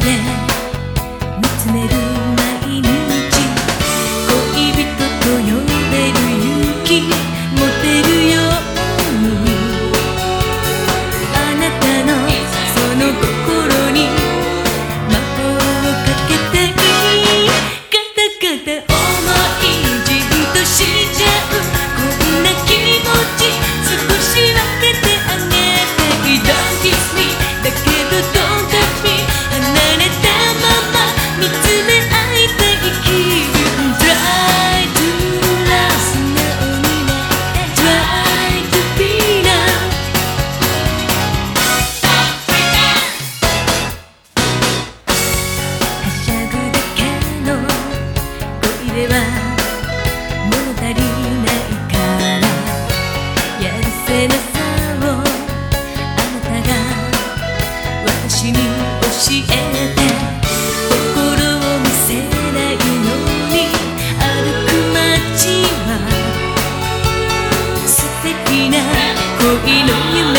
で見つめる毎日。恋人と呼べる勇気。は物足りないからやるせなさをあなたが私に教えて心を見せないのに歩く街は素敵な恋の夢